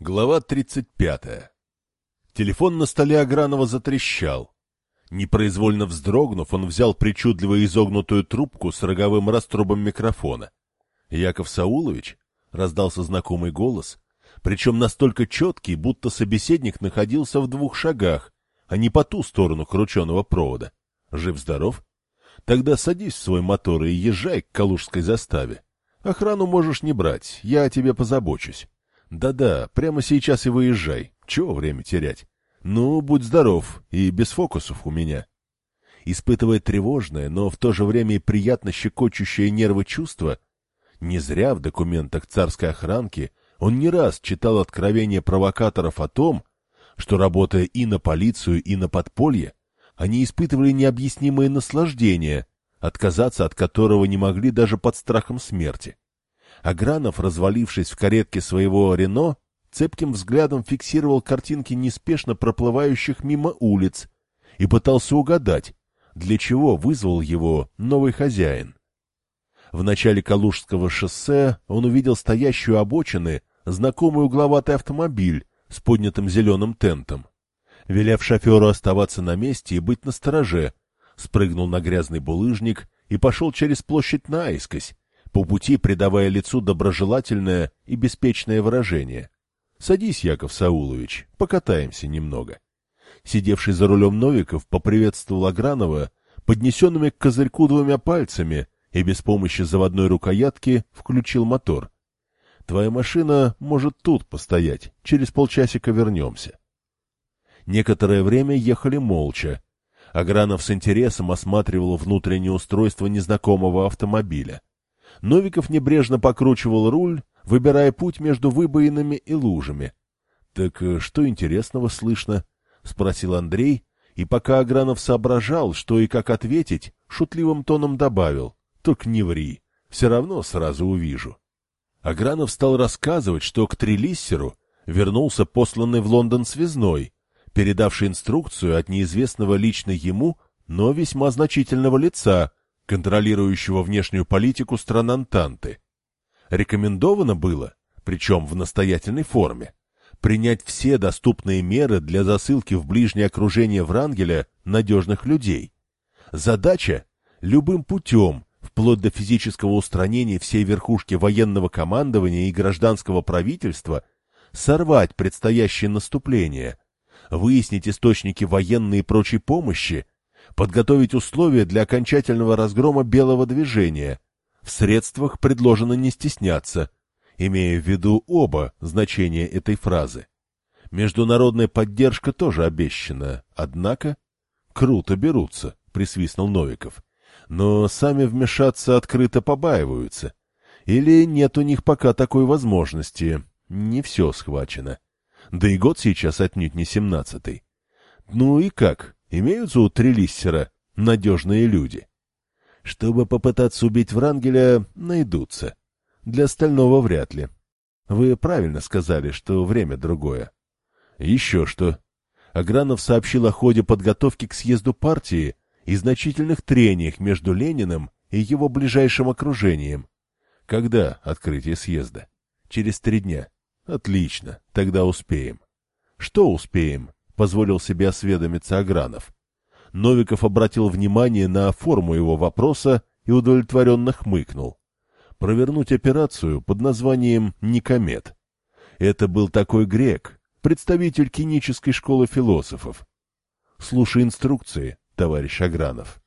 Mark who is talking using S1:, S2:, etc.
S1: Глава 35. Телефон на столе Агранова затрещал. Непроизвольно вздрогнув, он взял причудливо изогнутую трубку с роговым раструбом микрофона. «Яков Саулович?» — раздался знакомый голос, причем настолько четкий, будто собеседник находился в двух шагах, а не по ту сторону крученого провода. «Жив-здоров? Тогда садись в свой мотор и езжай к Калужской заставе. Охрану можешь не брать, я о тебе позабочусь». Да-да, прямо сейчас и выезжай. Чего время терять? Ну, будь здоров, и без фокусов у меня. Испытывая тревожное, но в то же время и приятно щекочущее нервы чувство, не зря в документах царской охранки он не раз читал откровения провокаторов о том, что, работая и на полицию, и на подполье, они испытывали необъяснимое наслаждение, отказаться от которого не могли даже под страхом смерти. Агранов, развалившись в каретке своего Рено, цепким взглядом фиксировал картинки неспешно проплывающих мимо улиц и пытался угадать, для чего вызвал его новый хозяин. В начале Калужского шоссе он увидел стоящую обочины знакомый угловатый автомобиль с поднятым зеленым тентом. Велев шоферу оставаться на месте и быть настороже, спрыгнул на грязный булыжник и пошел через площадь наискось, по пути придавая лицу доброжелательное и беспечное выражение. — Садись, Яков Саулович, покатаемся немного. Сидевший за рулем Новиков поприветствовал Агранова поднесенными к козырьку двумя пальцами и без помощи заводной рукоятки включил мотор. — Твоя машина может тут постоять, через полчасика вернемся. Некоторое время ехали молча. Агранов с интересом осматривал внутреннее устройство незнакомого автомобиля. Новиков небрежно покручивал руль, выбирая путь между выбоинами и лужами. — Так э, что интересного слышно? — спросил Андрей, и пока Агранов соображал, что и как ответить, шутливым тоном добавил. — Только не ври, все равно сразу увижу. Агранов стал рассказывать, что к Трелиссеру вернулся посланный в Лондон связной, передавший инструкцию от неизвестного лично ему, но весьма значительного лица, контролирующего внешнюю политику стран Антанты. Рекомендовано было, причем в настоятельной форме, принять все доступные меры для засылки в ближнее окружение Врангеля надежных людей. Задача – любым путем, вплоть до физического устранения всей верхушки военного командования и гражданского правительства, сорвать предстоящее наступление, выяснить источники военной и прочей помощи подготовить условия для окончательного разгрома белого движения. В средствах предложено не стесняться, имея в виду оба значения этой фразы. Международная поддержка тоже обещана, однако... Круто берутся, присвистнул Новиков. Но сами вмешаться открыто побаиваются. Или нет у них пока такой возможности. Не все схвачено. Да и год сейчас отнюдь не семнадцатый. Ну и как? Имеются у Трелиссера надежные люди. Чтобы попытаться убить Врангеля, найдутся. Для остального вряд ли. Вы правильно сказали, что время другое. Еще что. Агранов сообщил о ходе подготовки к съезду партии и значительных трениях между Лениным и его ближайшим окружением. Когда открытие съезда? Через три дня. Отлично, тогда успеем. Что успеем? Позволил себе осведомиться Агранов. Новиков обратил внимание на форму его вопроса и удовлетворенно хмыкнул. Провернуть операцию под названием «Никомет». Это был такой грек, представитель кинической школы философов. Слушай инструкции, товарищ Агранов.